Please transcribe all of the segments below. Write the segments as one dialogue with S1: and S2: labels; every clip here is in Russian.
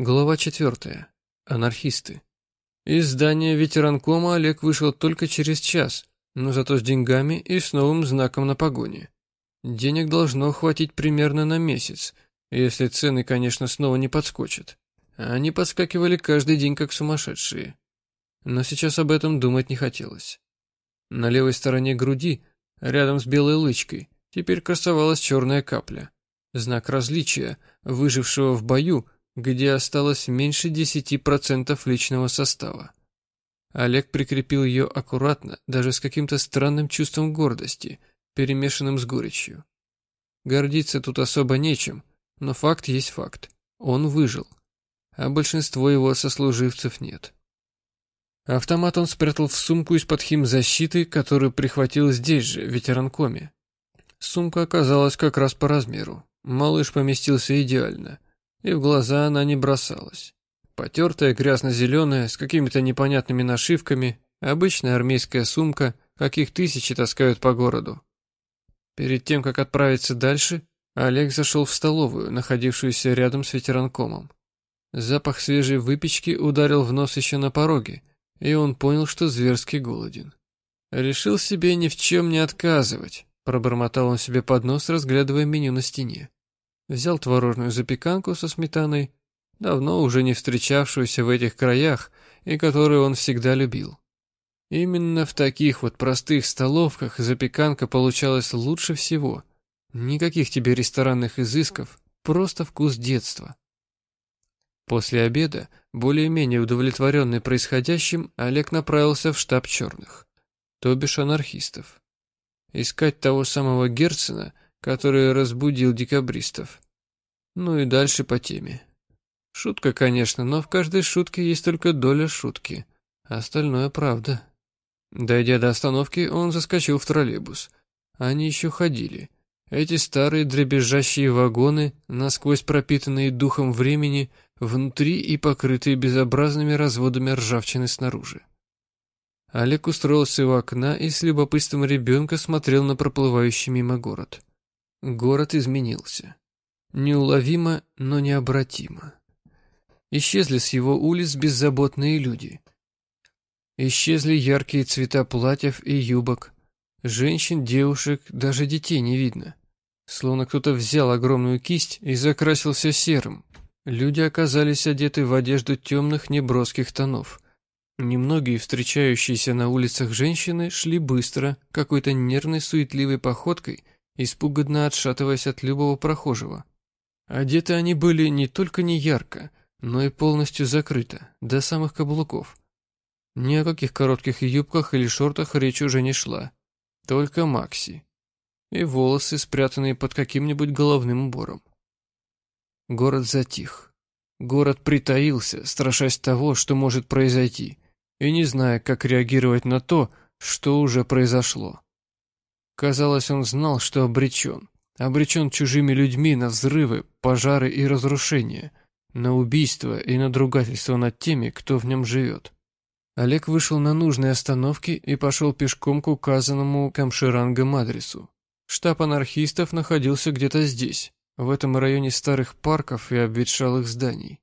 S1: Глава четвертая. Анархисты. Из здания ветеранкома Олег вышел только через час, но зато с деньгами и с новым знаком на погоне. Денег должно хватить примерно на месяц, если цены, конечно, снова не подскочат. Они подскакивали каждый день как сумасшедшие. Но сейчас об этом думать не хотелось. На левой стороне груди, рядом с белой лычкой, теперь красовалась черная капля. Знак различия, выжившего в бою – где осталось меньше 10% личного состава. Олег прикрепил ее аккуратно, даже с каким-то странным чувством гордости, перемешанным с горечью. Гордиться тут особо нечем, но факт есть факт. Он выжил, а большинство его сослуживцев нет. Автомат он спрятал в сумку из-под химзащиты, которую прихватил здесь же, в ветеранкоме. Сумка оказалась как раз по размеру. Малыш поместился идеально — и в глаза она не бросалась. Потертая, грязно-зеленая, с какими-то непонятными нашивками, обычная армейская сумка, каких тысячи таскают по городу. Перед тем, как отправиться дальше, Олег зашел в столовую, находившуюся рядом с ветеранкомом. Запах свежей выпечки ударил в нос еще на пороге, и он понял, что зверски голоден. «Решил себе ни в чем не отказывать», — пробормотал он себе под нос, разглядывая меню на стене взял творожную запеканку со сметаной, давно уже не встречавшуюся в этих краях и которую он всегда любил. Именно в таких вот простых столовках запеканка получалась лучше всего. Никаких тебе ресторанных изысков, просто вкус детства. После обеда, более-менее удовлетворенный происходящим, Олег направился в штаб черных, то бишь анархистов. Искать того самого Герцена – который разбудил декабристов. Ну и дальше по теме. Шутка, конечно, но в каждой шутке есть только доля шутки. Остальное правда. Дойдя до остановки, он заскочил в троллейбус. Они еще ходили. Эти старые дребезжащие вагоны, насквозь пропитанные духом времени, внутри и покрытые безобразными разводами ржавчины снаружи. Олег устроился у окна и с любопытством ребенка смотрел на проплывающий мимо город. Город изменился. Неуловимо, но необратимо. Исчезли с его улиц беззаботные люди. Исчезли яркие цвета платьев и юбок. Женщин, девушек, даже детей не видно. Словно кто-то взял огромную кисть и закрасился серым. Люди оказались одеты в одежду темных неброских тонов. Немногие встречающиеся на улицах женщины шли быстро, какой-то нервной суетливой походкой – испуганно отшатываясь от любого прохожего. Одеты они были не только не ярко, но и полностью закрыто, до самых каблуков. Ни о каких коротких юбках или шортах речь уже не шла. Только Макси. И волосы, спрятанные под каким-нибудь головным убором. Город затих. Город притаился, страшась того, что может произойти, и не зная, как реагировать на то, что уже произошло. Казалось, он знал, что обречен. Обречен чужими людьми на взрывы, пожары и разрушения, на убийство и надругательство над теми, кто в нем живет. Олег вышел на нужной остановке и пошел пешком к указанному Камширангом адресу. Штаб анархистов находился где-то здесь, в этом районе старых парков и обветшалых зданий.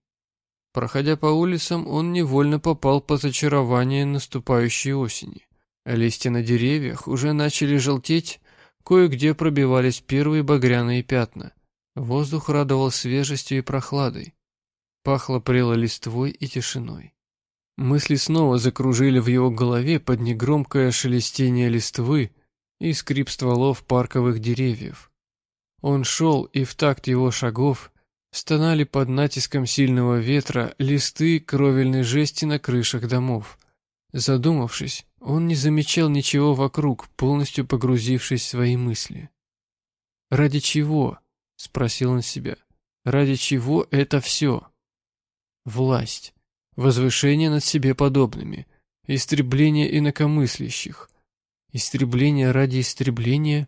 S1: Проходя по улицам, он невольно попал под очарование наступающей осени. Листья на деревьях уже начали желтеть, кое-где пробивались первые багряные пятна. Воздух радовал свежестью и прохладой. Пахло прело листвой и тишиной. Мысли снова закружили в его голове под негромкое шелестение листвы и скрип стволов парковых деревьев. Он шел, и в такт его шагов стонали под натиском сильного ветра листы кровельной жести на крышах домов. Задумавшись, он не замечал ничего вокруг, полностью погрузившись в свои мысли. «Ради чего?» — спросил он себя. «Ради чего это все?» Власть, возвышение над себе подобными, истребление инакомыслящих, истребление ради истребления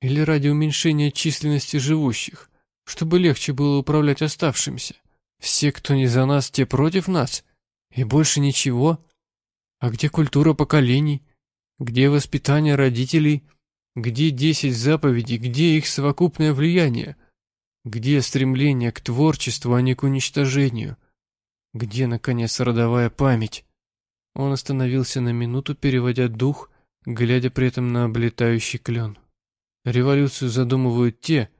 S1: или ради уменьшения численности живущих, чтобы легче было управлять оставшимся. Все, кто не за нас, те против нас, и больше ничего — а где культура поколений? Где воспитание родителей? Где десять заповедей? Где их совокупное влияние? Где стремление к творчеству, а не к уничтожению? Где, наконец, родовая память? Он остановился на минуту, переводя дух, глядя при этом на облетающий клен. Революцию задумывают те,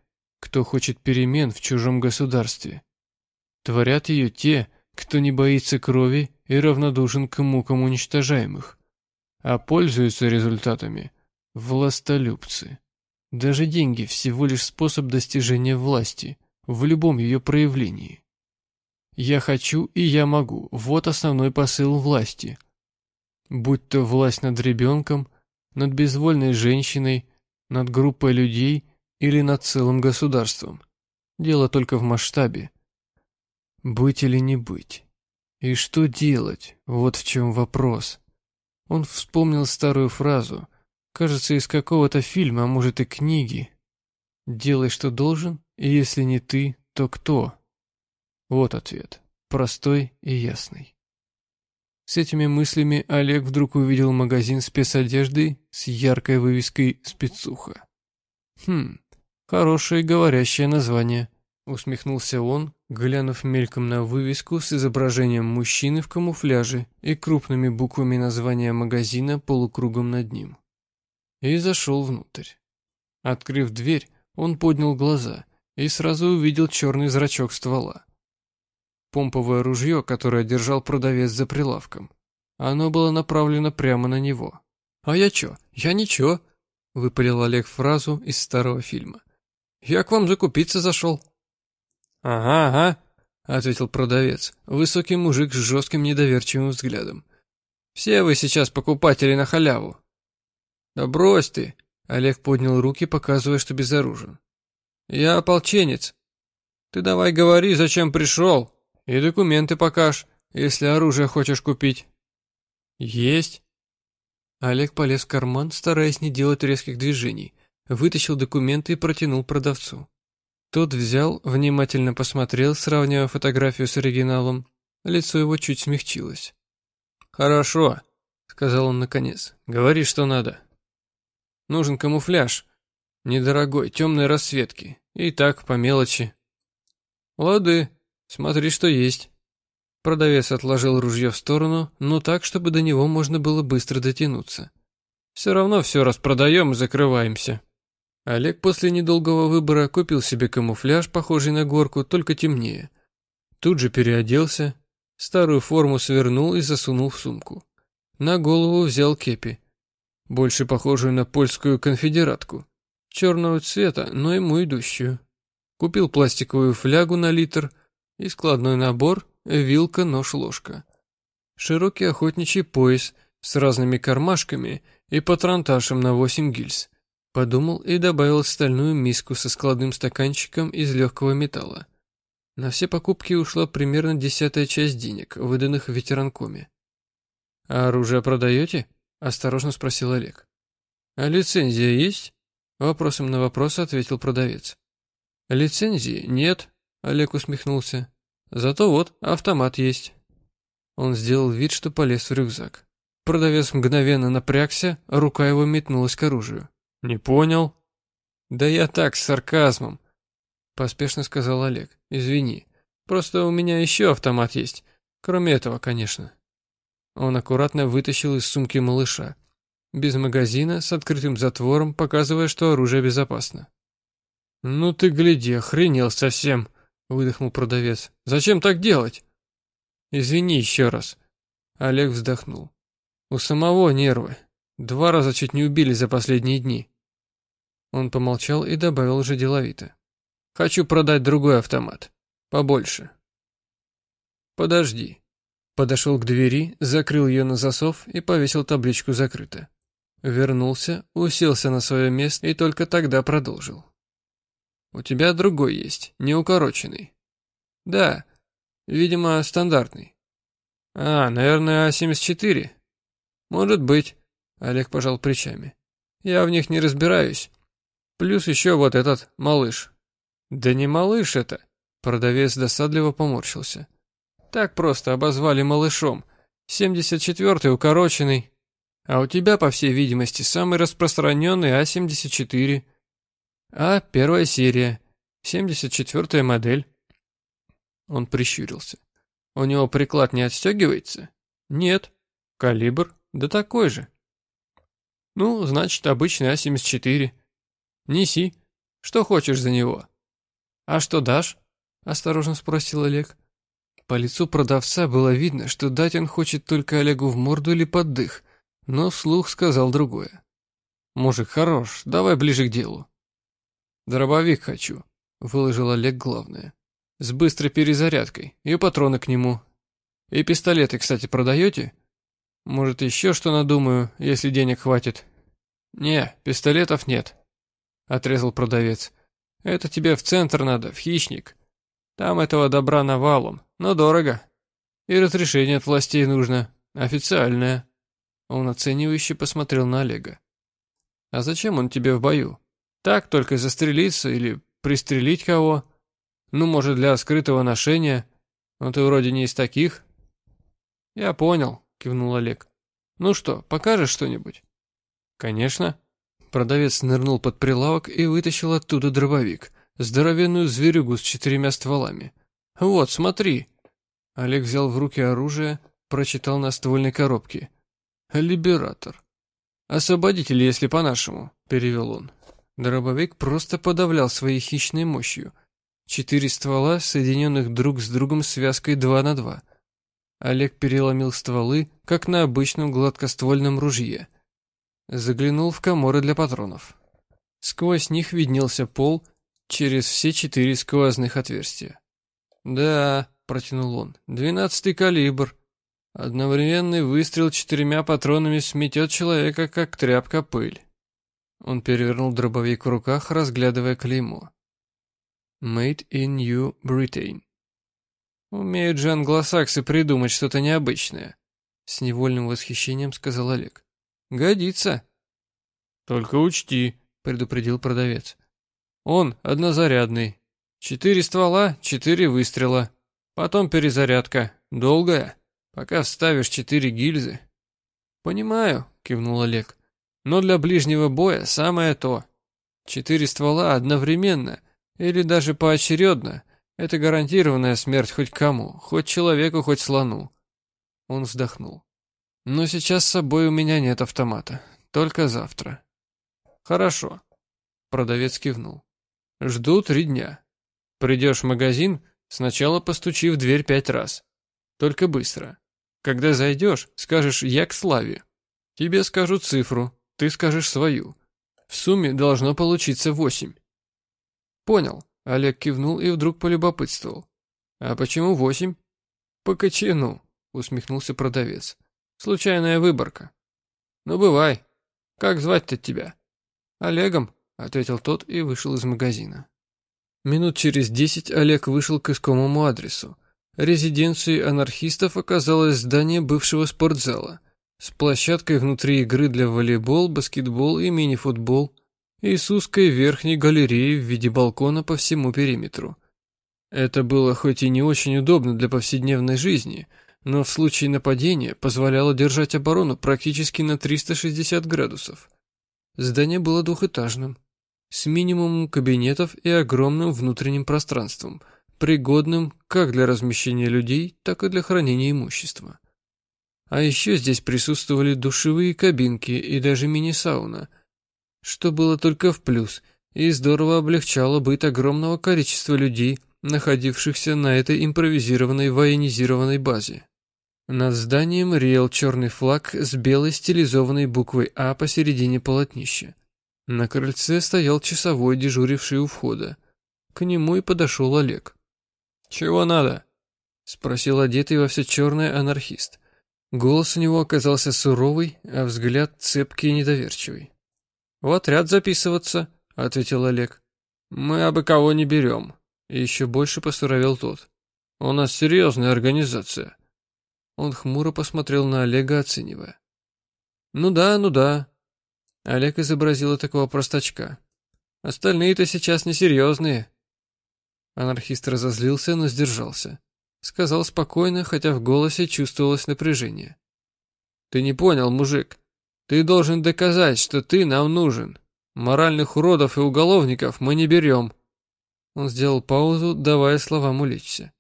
S1: кто хочет перемен в чужом государстве. Творят ее те, кто не боится крови и равнодушен к мукам уничтожаемых. А пользуются результатами властолюбцы. Даже деньги всего лишь способ достижения власти в любом ее проявлении. Я хочу и я могу. Вот основной посыл власти. Будь то власть над ребенком, над безвольной женщиной, над группой людей или над целым государством. Дело только в масштабе. Быть или не быть? И что делать? Вот в чем вопрос. Он вспомнил старую фразу, кажется, из какого-то фильма, а может и книги. «Делай, что должен, и если не ты, то кто?» Вот ответ, простой и ясный. С этими мыслями Олег вдруг увидел магазин спецодежды с яркой вывеской «Спецуха». «Хм, хорошее говорящее название», — усмехнулся он, глянув мельком на вывеску с изображением мужчины в камуфляже и крупными буквами названия магазина полукругом над ним. И зашел внутрь. Открыв дверь, он поднял глаза и сразу увидел черный зрачок ствола помповое ружье, которое держал продавец за прилавком. Оно было направлено прямо на него. «А я чё? Я ничего», — выпалил Олег фразу из старого фильма. «Я к вам закупиться зашел». «Ага, ага», — ответил продавец, высокий мужик с жестким недоверчивым взглядом. «Все вы сейчас покупатели на халяву». «Да брось ты», — Олег поднял руки, показывая, что безоружен. «Я ополченец. Ты давай говори, зачем пришел?» И документы покаж, если оружие хочешь купить. Есть. Олег полез в карман, стараясь не делать резких движений, вытащил документы и протянул продавцу. Тот взял, внимательно посмотрел, сравнивая фотографию с оригиналом. Лицо его чуть смягчилось. «Хорошо», — сказал он наконец. «Говори, что надо». «Нужен камуфляж. Недорогой, темной расцветки. И так, по мелочи». «Лады», Смотри, что есть. Продавец отложил ружье в сторону, но так, чтобы до него можно было быстро дотянуться. Все равно все распродаем и закрываемся. Олег после недолгого выбора купил себе камуфляж, похожий на горку, только темнее. Тут же переоделся, старую форму свернул и засунул в сумку. На голову взял кепи, больше похожую на польскую конфедератку, черного цвета, но ему идущую. Купил пластиковую флягу на литр – и складной набор, вилка, нож, ложка. Широкий охотничий пояс с разными кармашками и патронташем на 8 гильз. Подумал и добавил стальную миску со складным стаканчиком из легкого металла. На все покупки ушла примерно десятая часть денег, выданных в ветеранкоме. «А оружие продаете?» – осторожно спросил Олег. «А лицензия есть?» – вопросом на вопрос ответил продавец. «Лицензии нет, Олег усмехнулся. Зато вот, автомат есть. Он сделал вид, что полез в рюкзак. Продавец мгновенно напрягся, рука его метнулась к оружию. «Не понял?» «Да я так, с сарказмом», — поспешно сказал Олег. «Извини, просто у меня еще автомат есть. Кроме этого, конечно». Он аккуратно вытащил из сумки малыша. Без магазина, с открытым затвором, показывая, что оружие безопасно. «Ну ты гляди, охренел совсем!» выдохнул продавец. Зачем так делать? Извини еще раз. Олег вздохнул. У самого нервы. Два раза чуть не убили за последние дни. Он помолчал и добавил уже деловито. Хочу продать другой автомат. Побольше. Подожди. Подошел к двери, закрыл ее на засов и повесил табличку «Закрыто». Вернулся, уселся на свое место и только тогда продолжил. У тебя другой есть, неукороченный. Да, видимо, стандартный. А, наверное, А-74. Может быть, Олег пожал плечами. Я в них не разбираюсь. Плюс еще вот этот малыш. Да не малыш это. Продавец досадливо поморщился. Так просто обозвали малышом. 74-й укороченный. А у тебя, по всей видимости, самый распространенный А-74. А, первая серия. 74-я модель. Он прищурился. У него приклад не отстегивается? Нет. Калибр? Да такой же. Ну, значит, обычный А-74. Неси. Что хочешь за него? А что дашь? Осторожно спросил Олег. По лицу продавца было видно, что дать он хочет только Олегу в морду или под дых, но вслух сказал другое. «Мужик хорош, давай ближе к делу». «Дробовик хочу», — выложил Олег главное. «С быстрой перезарядкой и патроны к нему. И пистолеты, кстати, продаете? Может, еще что надумаю, если денег хватит?» «Не, пистолетов нет», — отрезал продавец. «Это тебе в центр надо, в хищник. Там этого добра навалом, но дорого. И разрешение от властей нужно, официальное. Он оценивающе посмотрел на Олега. А зачем он тебе в бою? Так только застрелиться или пристрелить кого? Ну, может, для скрытого ношения? Но ты вроде не из таких. Я понял, кивнул Олег. Ну что, покажешь что-нибудь? Конечно. Продавец нырнул под прилавок и вытащил оттуда дробовик здоровенную зверюгу с четырьмя стволами. «Вот, смотри!» Олег взял в руки оружие, прочитал на ствольной коробке. «Либератор». «Освободитель, если по-нашему», — перевел он. Дробовик просто подавлял своей хищной мощью. Четыре ствола, соединенных друг с другом связкой два на два. Олег переломил стволы, как на обычном гладкоствольном ружье. Заглянул в коморы для патронов. Сквозь них виднелся пол через все четыре сквозных отверстия. «Да», — протянул он, — «двенадцатый калибр. Одновременный выстрел четырьмя патронами сметет человека, как тряпка пыль». Он перевернул дробовик в руках, разглядывая клеймо. «Made in New Britain». «Умеют же англосаксы придумать что-то необычное», — с невольным восхищением сказал Олег. «Годится». «Только учти», — предупредил продавец. Он однозарядный. Четыре ствола, четыре выстрела. Потом перезарядка. Долгая. Пока вставишь четыре гильзы. Понимаю, кивнул Олег. Но для ближнего боя самое то. Четыре ствола одновременно или даже поочередно — это гарантированная смерть хоть кому, хоть человеку, хоть слону. Он вздохнул. Но сейчас с собой у меня нет автомата. Только завтра. Хорошо. Продавец кивнул. Жду три дня. Придешь в магазин, сначала постучи в дверь пять раз. Только быстро. Когда зайдешь, скажешь «я к славе». Тебе скажу цифру, ты скажешь свою. В сумме должно получиться восемь. Понял. Олег кивнул и вдруг полюбопытствовал. А почему восемь? По кочану, усмехнулся продавец. Случайная выборка. Ну, бывай. Как звать-то тебя? Олегом, — ответил тот и вышел из магазина. Минут через десять Олег вышел к искомому адресу. Резиденцией анархистов оказалось здание бывшего спортзала с площадкой внутри игры для волейбол, баскетбол и мини-футбол и с узкой верхней галереей в виде балкона по всему периметру. Это было хоть и не очень удобно для повседневной жизни, но в случае нападения позволяло держать оборону практически на 360 градусов. Здание было двухэтажным с минимумом кабинетов и огромным внутренним пространством, пригодным как для размещения людей, так и для хранения имущества. А еще здесь присутствовали душевые кабинки и даже мини-сауна, что было только в плюс и здорово облегчало быт огромного количества людей, находившихся на этой импровизированной военизированной базе. Над зданием реял черный флаг с белой стилизованной буквой «А» посередине полотнища. На крыльце стоял часовой, дежуривший у входа. К нему и подошел Олег. «Чего надо?» — спросил одетый во все черное анархист. Голос у него оказался суровый, а взгляд цепкий и недоверчивый. «В отряд записываться», — ответил Олег. «Мы абы кого не берем». И еще больше посуровел тот. «У нас серьезная организация». Он хмуро посмотрел на Олега, оценивая. «Ну да, ну да», Олег изобразил такого простачка. Остальные-то сейчас несерьезные. Анархист разозлился, но сдержался. Сказал спокойно, хотя в голосе чувствовалось напряжение. «Ты не понял, мужик. Ты должен доказать, что ты нам нужен. Моральных уродов и уголовников мы не берем». Он сделал паузу, давая словам улечься.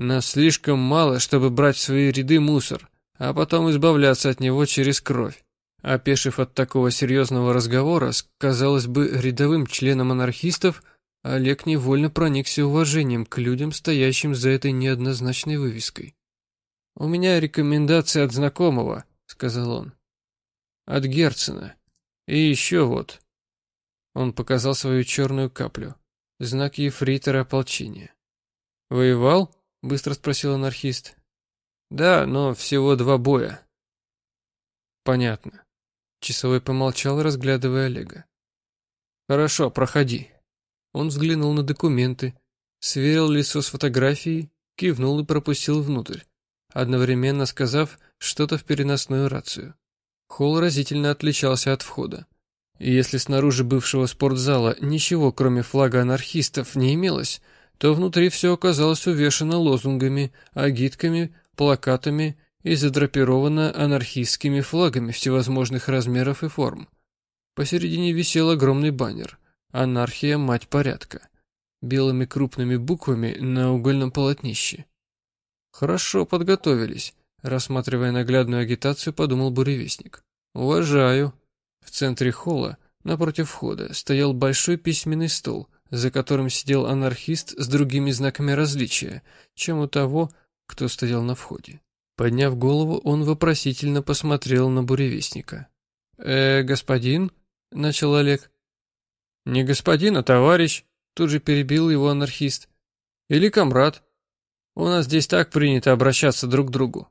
S1: Нас слишком мало, чтобы брать в свои ряды мусор, а потом избавляться от него через кровь. Опешив от такого серьезного разговора с, казалось бы, рядовым членом анархистов, Олег невольно проникся уважением к людям, стоящим за этой неоднозначной вывеской. «У меня рекомендация от знакомого», — сказал он. «От Герцена. И еще вот». Он показал свою черную каплю. Знак ефрейтора ополчения. «Воевал?» — быстро спросил анархист. «Да, но всего два боя». «Понятно». Часовой помолчал, разглядывая Олега. «Хорошо, проходи». Он взглянул на документы, сверил лицо с фотографией, кивнул и пропустил внутрь, одновременно сказав что-то в переносную рацию. Холл разительно отличался от входа. И если снаружи бывшего спортзала ничего, кроме флага анархистов, не имелось, то внутри все оказалось увешано лозунгами, агитками, плакатами и задрапировано анархистскими флагами всевозможных размеров и форм. Посередине висел огромный баннер «Анархия – мать порядка» белыми крупными буквами на угольном полотнище. Хорошо подготовились, рассматривая наглядную агитацию, подумал буревестник. Уважаю. В центре холла, напротив входа, стоял большой письменный стол, за которым сидел анархист с другими знаками различия, чем у того, кто стоял на входе. Подняв голову, он вопросительно посмотрел на буревестника. «Э, господин?» — начал Олег. «Не господин, а товарищ», — тут же перебил его анархист. «Или комрад. У нас здесь так принято обращаться друг к другу».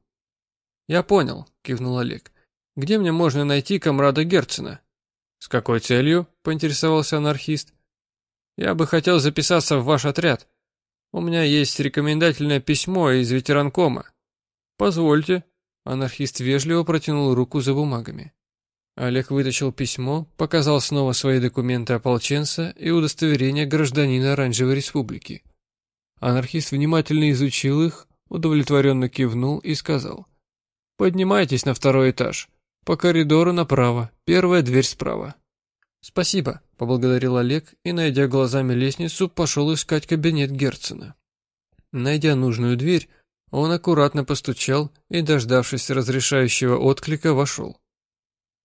S1: «Я понял», — кивнул Олег. «Где мне можно найти комрада Герцена?» «С какой целью?» — поинтересовался анархист. «Я бы хотел записаться в ваш отряд. У меня есть рекомендательное письмо из ветеранкома. «Позвольте». Анархист вежливо протянул руку за бумагами. Олег вытащил письмо, показал снова свои документы ополченца и удостоверение гражданина Оранжевой Республики. Анархист внимательно изучил их, удовлетворенно кивнул и сказал. «Поднимайтесь на второй этаж. По коридору направо, первая дверь справа». «Спасибо», — поблагодарил Олег и, найдя глазами лестницу, пошел искать кабинет Герцена. Найдя нужную дверь, он аккуратно постучал и, дождавшись разрешающего отклика, вошел.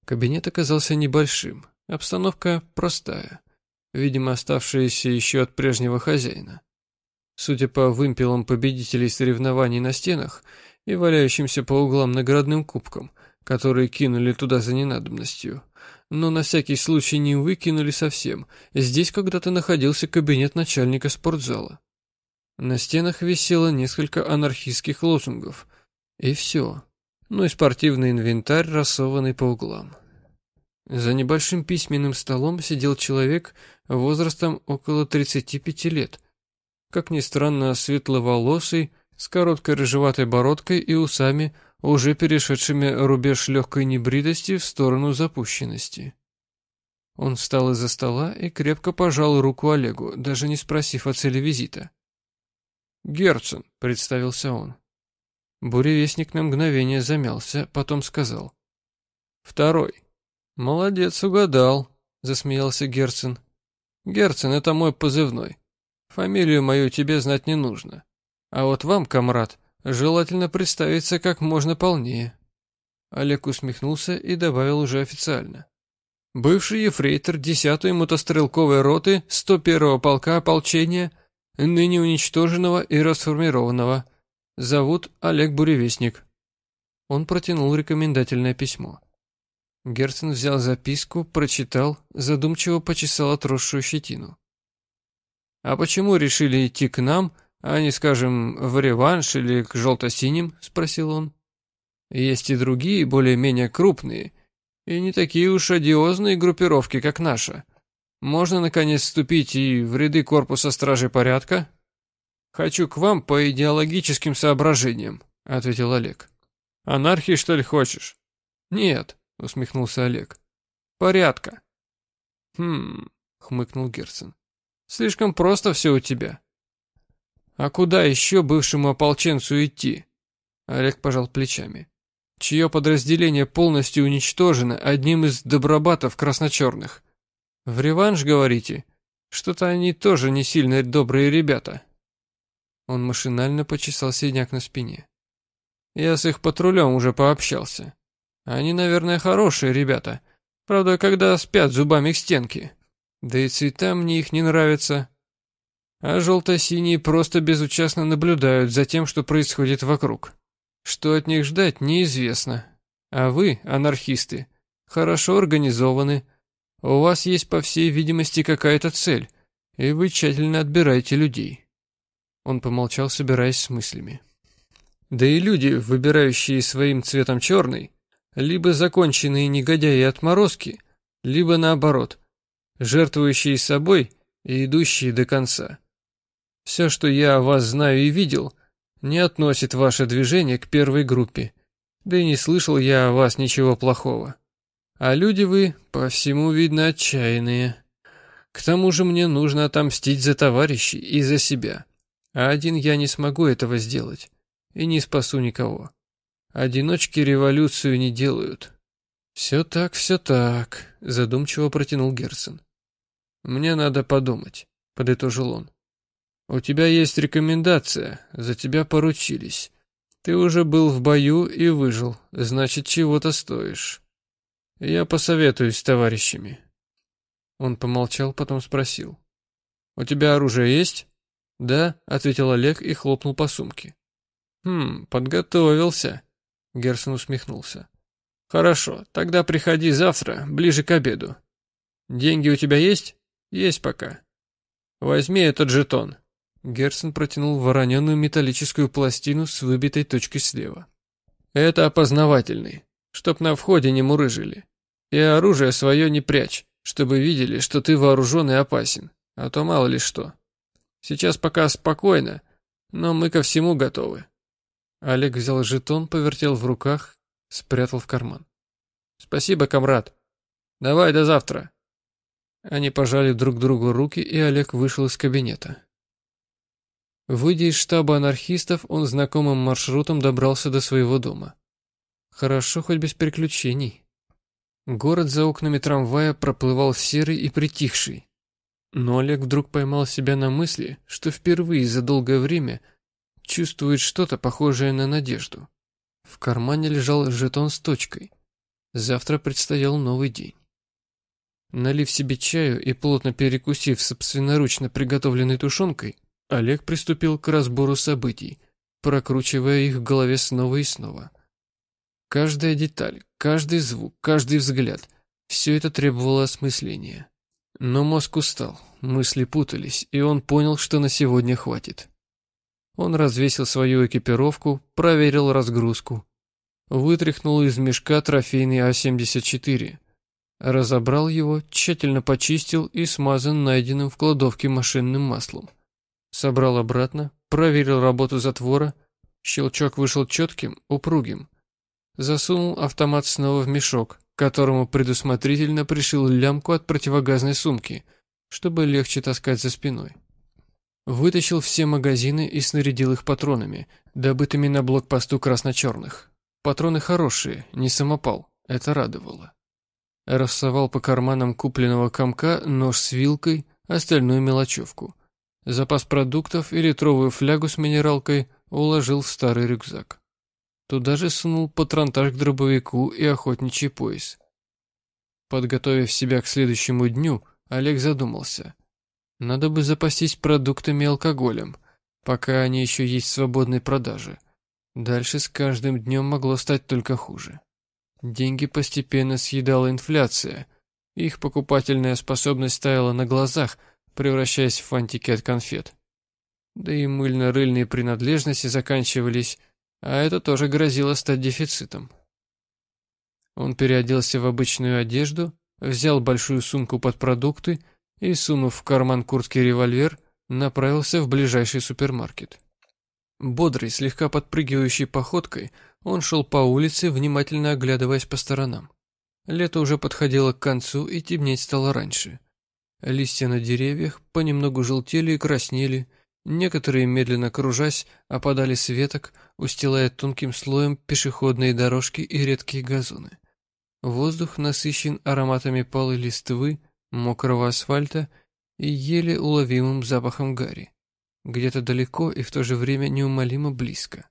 S1: Кабинет оказался небольшим, обстановка простая, видимо, оставшаяся еще от прежнего хозяина. Судя по вымпелам победителей соревнований на стенах и валяющимся по углам наградным кубкам, которые кинули туда за ненадобностью, но на всякий случай не выкинули совсем, здесь когда-то находился кабинет начальника спортзала. На стенах висело несколько анархистских лозунгов. И все. Ну и спортивный инвентарь, рассованный по углам. За небольшим письменным столом сидел человек возрастом около 35 лет. Как ни странно, светловолосый, с короткой рыжеватой бородкой и усами, уже перешедшими рубеж легкой небритости в сторону запущенности. Он встал из-за стола и крепко пожал руку Олегу, даже не спросив о цели визита. «Герцен», — представился он. Буревестник на мгновение замялся, потом сказал. «Второй». «Молодец, угадал», — засмеялся Герцен. «Герцен — это мой позывной. Фамилию мою тебе знать не нужно. А вот вам, комрад, желательно представиться как можно полнее». Олег усмехнулся и добавил уже официально. «Бывший ефрейтор 10-й мотострелковой роты 101-го полка ополчения — ныне уничтоженного и расформированного. Зовут Олег Буревестник». Он протянул рекомендательное письмо. Герцен взял записку, прочитал, задумчиво почесал отросшую щетину. «А почему решили идти к нам, а не, скажем, в реванш или к желто-синим?» — спросил он. «Есть и другие, более-менее крупные, и не такие уж одиозные группировки, как наша. Можно, наконец, вступить и в ряды корпуса стражей порядка? Хочу к вам по идеологическим соображениям, ответил Олег. Анархии, что ли, хочешь? Нет, усмехнулся Олег. Порядка. Хм, хмыкнул Герцен. Слишком просто все у тебя. А куда еще бывшему ополченцу идти? Олег пожал плечами. Чье подразделение полностью уничтожено одним из добробатов красно-черных. «В реванш, говорите? Что-то они тоже не сильно добрые ребята». Он машинально почесал синяк на спине. Я с их патрулем уже пообщался. Они, наверное, хорошие ребята. Правда, когда спят зубами к стенке. Да и цвета мне их не нравятся. А желто-синие просто безучастно наблюдают за тем, что происходит вокруг. Что от них ждать, неизвестно. А вы, анархисты, хорошо организованы. У вас есть, по всей видимости, какая-то цель, и вы тщательно отбираете людей. Он помолчал, собираясь с мыслями. Да и люди, выбирающие своим цветом черный, либо законченные негодяи отморозки, либо наоборот, жертвующие собой и идущие до конца. Все, что я о вас знаю и видел, не относит ваше движение к первой группе, да и не слышал я о вас ничего плохого. А люди вы, по всему видно, отчаянные. К тому же мне нужно отомстить за товарищей и за себя. А один я не смогу этого сделать. И не спасу никого. Одиночки революцию не делают. Все так, все так, задумчиво протянул Герцен. Мне надо подумать, подытожил он. У тебя есть рекомендация, за тебя поручились. Ты уже был в бою и выжил, значит, чего-то стоишь. Я посоветуюсь с товарищами. Он помолчал, потом спросил. У тебя оружие есть? Да, ответил Олег и хлопнул по сумке. Хм, подготовился. Герсон усмехнулся. Хорошо, тогда приходи завтра, ближе к обеду. Деньги у тебя есть? Есть пока. Возьми этот жетон. Герсон протянул вороненую металлическую пластину с выбитой точкой слева. Это опознавательный, чтоб на входе не мурыжили. И оружие свое не прячь, чтобы видели, что ты вооружен и опасен, а то мало ли что. Сейчас пока спокойно, но мы ко всему готовы. Олег взял жетон, повертел в руках, спрятал в карман. Спасибо, комрад. Давай до завтра. Они пожали друг другу руки, и Олег вышел из кабинета. Выйдя из штаба анархистов, он знакомым маршрутом добрался до своего дома. Хорошо, хоть без приключений. Город за окнами трамвая проплывал серый и притихший. Но Олег вдруг поймал себя на мысли, что впервые за долгое время чувствует что-то похожее на надежду. В кармане лежал жетон с точкой. Завтра предстоял новый день. Налив себе чаю и плотно перекусив собственноручно приготовленной тушенкой, Олег приступил к разбору событий, прокручивая их в голове снова и снова. Каждая деталь, каждый звук, каждый взгляд — все это требовало осмысления. Но мозг устал, мысли путались, и он понял, что на сегодня хватит. Он развесил свою экипировку, проверил разгрузку, вытряхнул из мешка трофейный А-74, разобрал его, тщательно почистил и смазан найденным в кладовке машинным маслом. Собрал обратно, проверил работу затвора. Щелчок вышел четким, упругим. Засунул автомат снова в мешок, которому предусмотрительно пришил лямку от противогазной сумки, чтобы легче таскать за спиной. Вытащил все магазины и снарядил их патронами, добытыми на блокпосту красно-черных. Патроны хорошие, не самопал, это радовало. Рассовал по карманам купленного комка нож с вилкой, остальную мелочевку – Запас продуктов и литровую флягу с минералкой уложил в старый рюкзак. Туда же сунул патронтаж к дробовику и охотничий пояс. Подготовив себя к следующему дню, Олег задумался. Надо бы запастись продуктами и алкоголем, пока они еще есть в свободной продаже. Дальше с каждым днем могло стать только хуже. Деньги постепенно съедала инфляция. Их покупательная способность таяла на глазах – превращаясь в фантики от конфет. Да и мыльно-рыльные принадлежности заканчивались, а это тоже грозило стать дефицитом. Он переоделся в обычную одежду, взял большую сумку под продукты и, сунув в карман куртки револьвер, направился в ближайший супермаркет. Бодрый, слегка подпрыгивающей походкой, он шел по улице, внимательно оглядываясь по сторонам. Лето уже подходило к концу, и темнеть стало раньше. Листья на деревьях понемногу желтели и краснели, некоторые, медленно кружась, опадали с веток, устилая тонким слоем пешеходные дорожки и редкие газоны. Воздух насыщен ароматами палой листвы, мокрого асфальта и еле уловимым запахом гари. где-то далеко и в то же время неумолимо близко.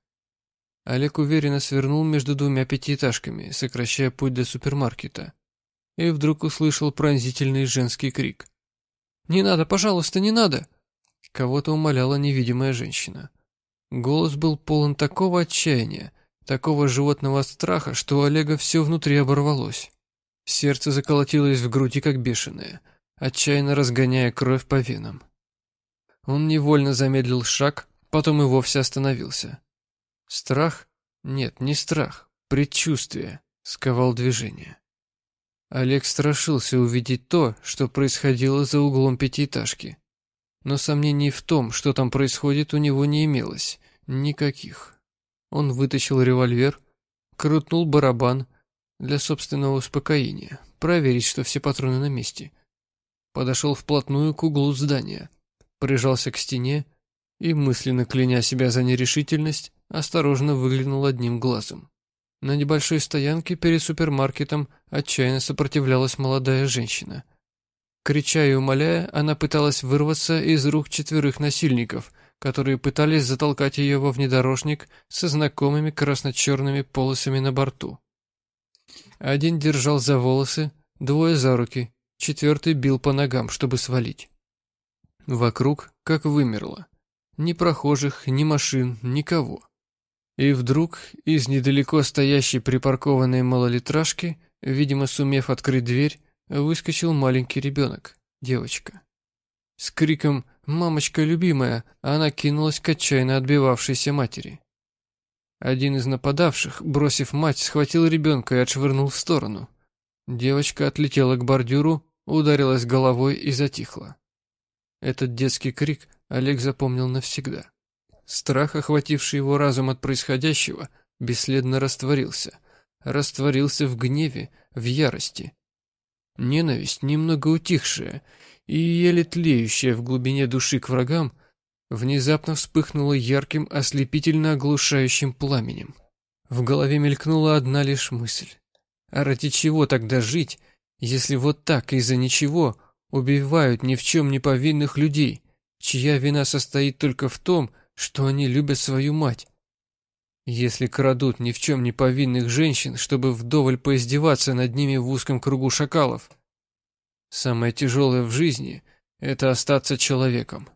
S1: Олег уверенно свернул между двумя пятиэтажками, сокращая путь до супермаркета. И вдруг услышал пронзительный женский крик. «Не надо, пожалуйста, не надо!» Кого-то умоляла невидимая женщина. Голос был полон такого отчаяния, такого животного страха, что у Олега все внутри оборвалось. Сердце заколотилось в груди, как бешеное, отчаянно разгоняя кровь по венам. Он невольно замедлил шаг, потом и вовсе остановился. Страх? Нет, не страх, предчувствие сковал движение. Олег страшился увидеть то, что происходило за углом пятиэтажки. Но сомнений в том, что там происходит, у него не имелось. Никаких. Он вытащил револьвер, крутнул барабан для собственного успокоения, проверить, что все патроны на месте. Подошел вплотную к углу здания, прижался к стене и, мысленно кляня себя за нерешительность, осторожно выглянул одним глазом. На небольшой стоянке перед супермаркетом отчаянно сопротивлялась молодая женщина. Крича и умоляя, она пыталась вырваться из рук четверых насильников, которые пытались затолкать ее во внедорожник со знакомыми красно-черными полосами на борту. Один держал за волосы, двое за руки, четвертый бил по ногам, чтобы свалить. Вокруг как вымерло. Ни прохожих, ни машин, никого. И вдруг из недалеко стоящей припаркованной малолитражки, видимо, сумев открыть дверь, выскочил маленький ребенок, девочка. С криком «Мамочка любимая!» она кинулась к отчаянно отбивавшейся матери. Один из нападавших, бросив мать, схватил ребенка и отшвырнул в сторону. Девочка отлетела к бордюру, ударилась головой и затихла. Этот детский крик Олег запомнил навсегда. Страх, охвативший его разум от происходящего, бесследно растворился. Растворился в гневе, в ярости. Ненависть, немного утихшая и еле тлеющая в глубине души к врагам, внезапно вспыхнула ярким, ослепительно оглушающим пламенем. В голове мелькнула одна лишь мысль. А ради чего тогда жить, если вот так из-за ничего убивают ни в чем не повинных людей, чья вина состоит только в том, что они любят свою мать. Если крадут ни в чем не повинных женщин, чтобы вдоволь поиздеваться над ними в узком кругу шакалов. Самое тяжелое в жизни — это остаться человеком.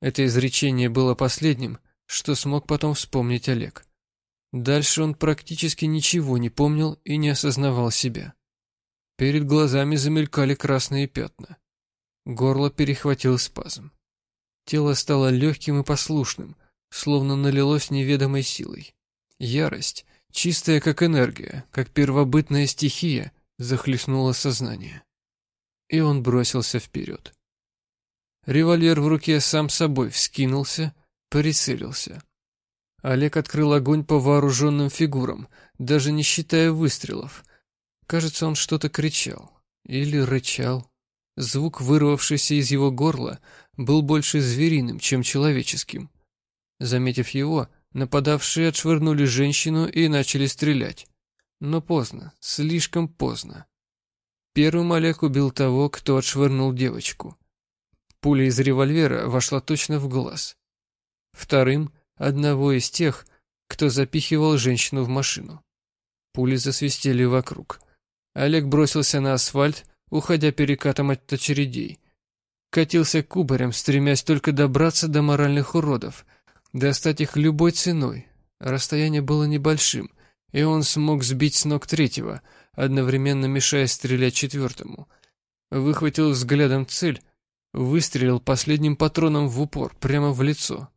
S1: Это изречение было последним, что смог потом вспомнить Олег. Дальше он практически ничего не помнил и не осознавал себя. Перед глазами замелькали красные пятна. Горло перехватил спазм. Тело стало легким и послушным, словно налилось неведомой силой. Ярость, чистая как энергия, как первобытная стихия, захлестнула сознание. И он бросился вперед. Револьвер в руке сам собой вскинулся, прицелился. Олег открыл огонь по вооруженным фигурам, даже не считая выстрелов. Кажется, он что-то кричал. Или рычал. Звук, вырвавшийся из его горла, был больше звериным, чем человеческим. Заметив его, нападавшие отшвырнули женщину и начали стрелять. Но поздно, слишком поздно. Первым Олег убил того, кто отшвырнул девочку. Пуля из револьвера вошла точно в глаз. Вторым — одного из тех, кто запихивал женщину в машину. Пули засвистели вокруг. Олег бросился на асфальт, уходя перекатом от очередей. Катился кубарем, стремясь только добраться до моральных уродов, достать их любой ценой. Расстояние было небольшим, и он смог сбить с ног третьего, одновременно мешая стрелять четвертому. Выхватил взглядом цель, выстрелил последним патроном в упор, прямо в лицо.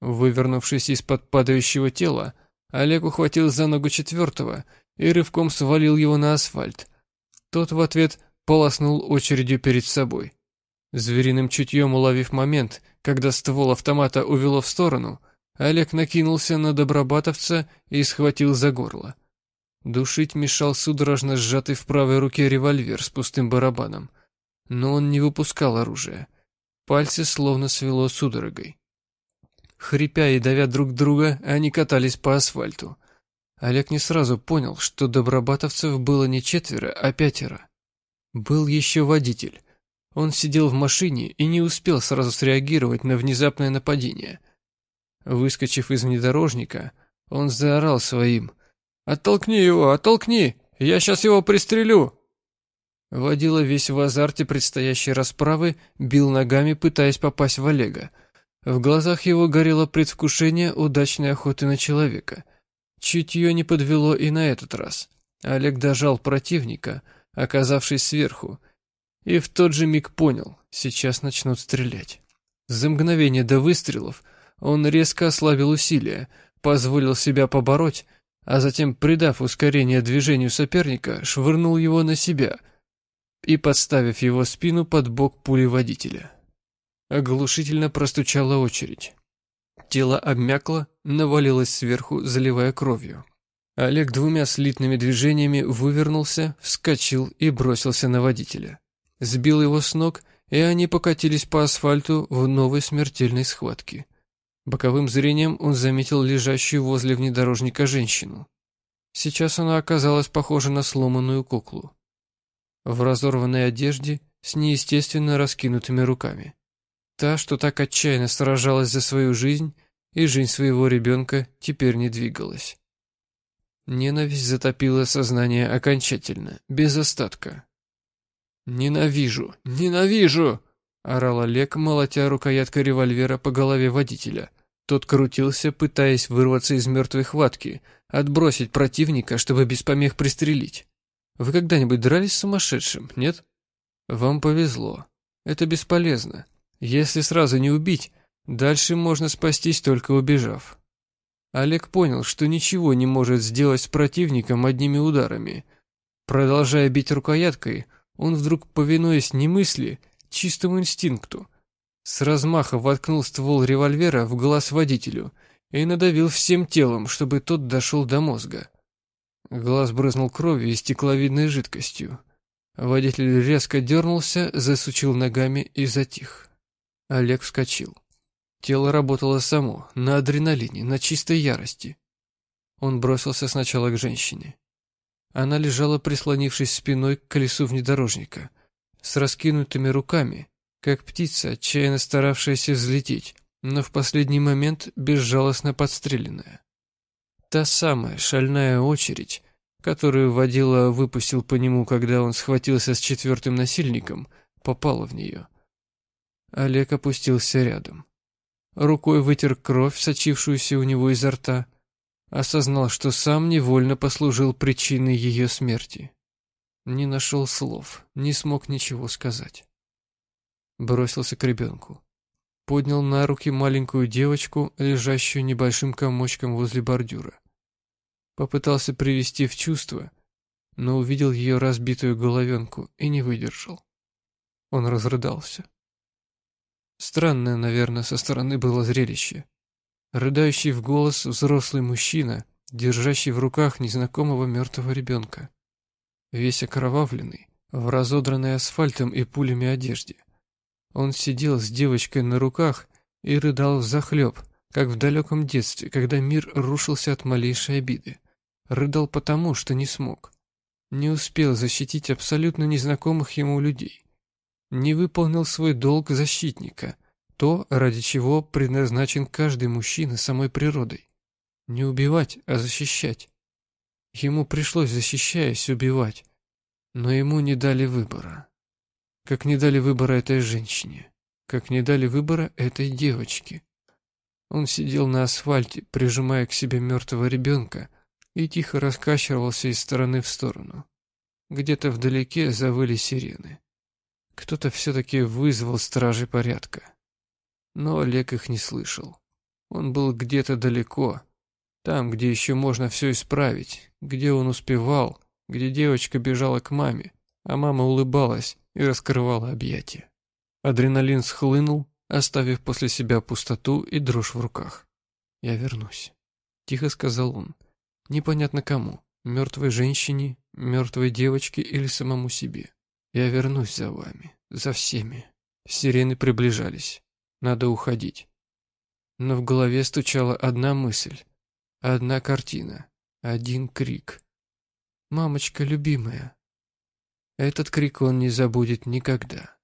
S1: Вывернувшись из-под падающего тела, Олег ухватил за ногу четвертого и рывком свалил его на асфальт. Тот в ответ полоснул очередью перед собой. Звериным чутьем уловив момент, когда ствол автомата увело в сторону, Олег накинулся на добробатовца и схватил за горло. Душить мешал судорожно сжатый в правой руке револьвер с пустым барабаном. Но он не выпускал оружия. Пальцы словно свело судорогой. Хрипя и давя друг друга, они катались по асфальту. Олег не сразу понял, что добробатовцев было не четверо, а пятеро. Был еще водитель. Он сидел в машине и не успел сразу среагировать на внезапное нападение. Выскочив из внедорожника, он заорал своим «Оттолкни его, оттолкни! Я сейчас его пристрелю!» Водила весь в азарте предстоящей расправы, бил ногами, пытаясь попасть в Олега. В глазах его горело предвкушение удачной охоты на человека. Чутье не подвело и на этот раз. Олег дожал противника, оказавшись сверху, и в тот же миг понял, сейчас начнут стрелять. За мгновение до выстрелов он резко ослабил усилия, позволил себя побороть, а затем, придав ускорение движению соперника, швырнул его на себя и подставив его спину под бок пули водителя. Оглушительно простучала очередь. Тело обмякло, навалилось сверху, заливая кровью. Олег двумя слитными движениями вывернулся, вскочил и бросился на водителя. Сбил его с ног, и они покатились по асфальту в новой смертельной схватке. Боковым зрением он заметил лежащую возле внедорожника женщину. Сейчас она оказалась похожа на сломанную куклу. В разорванной одежде, с неестественно раскинутыми руками. Та, что так отчаянно сражалась за свою жизнь и жизнь своего ребенка, теперь не двигалась. Ненависть затопила сознание окончательно, без остатка. «Ненавижу! Ненавижу!» — орал Олег, молотя рукояткой револьвера по голове водителя. Тот крутился, пытаясь вырваться из мертвой хватки, отбросить противника, чтобы без помех пристрелить. Вы когда-нибудь дрались с сумасшедшим, нет? Вам повезло. Это бесполезно. Если сразу не убить, дальше можно спастись только убежав. Олег понял, что ничего не может сделать с противником одними ударами. Продолжая бить рукояткой, он вдруг, повинуясь не мысли, чистому инстинкту, с размаха воткнул ствол револьвера в глаз водителю и надавил всем телом, чтобы тот дошел до мозга. Глаз брызнул кровью и стекловидной жидкостью. Водитель резко дернулся, засучил ногами и затих. Олег вскочил. Тело работало само, на адреналине, на чистой ярости. Он бросился сначала к женщине. Она лежала, прислонившись спиной к колесу внедорожника, с раскинутыми руками, как птица, отчаянно старавшаяся взлететь, но в последний момент безжалостно подстреленная. Та самая шальная очередь, которую водила выпустил по нему, когда он схватился с четвертым насильником, попала в нее. Олег опустился рядом. Рукой вытер кровь, сочившуюся у него изо рта, осознал, что сам невольно послужил причиной ее смерти. Не нашел слов, не смог ничего сказать. Бросился к ребенку. Поднял на руки маленькую девочку, лежащую небольшим комочком возле бордюра. Попытался привести в чувство, но увидел ее разбитую головенку и не выдержал. Он разрыдался. Странное, наверное, со стороны было зрелище. Рыдающий в голос взрослый мужчина, держащий в руках незнакомого мертвого ребенка. Весь окровавленный, в разодранной асфальтом и пулями одежде. Он сидел с девочкой на руках и рыдал взахлеб, как в далеком детстве, когда мир рушился от малейшей обиды. Рыдал потому, что не смог. Не успел защитить абсолютно незнакомых ему людей. Не выполнил свой долг защитника, то, ради чего предназначен каждый мужчина самой природой. Не убивать, а защищать. Ему пришлось, защищаясь, убивать. Но ему не дали выбора. Как не дали выбора этой женщине. Как не дали выбора этой девочке. Он сидел на асфальте, прижимая к себе мертвого ребенка, и тихо раскачивался из стороны в сторону. Где-то вдалеке завыли сирены. Кто-то все-таки вызвал стражи порядка. Но Олег их не слышал. Он был где-то далеко, там, где еще можно все исправить, где он успевал, где девочка бежала к маме, а мама улыбалась и раскрывала объятия. Адреналин схлынул, оставив после себя пустоту и дрожь в руках. «Я вернусь», — тихо сказал он. «Непонятно кому, мертвой женщине, мертвой девочке или самому себе. Я вернусь за вами, за всеми». Сирены приближались. Надо уходить. Но в голове стучала одна мысль, одна картина, один крик. «Мамочка любимая!» Этот крик он не забудет никогда.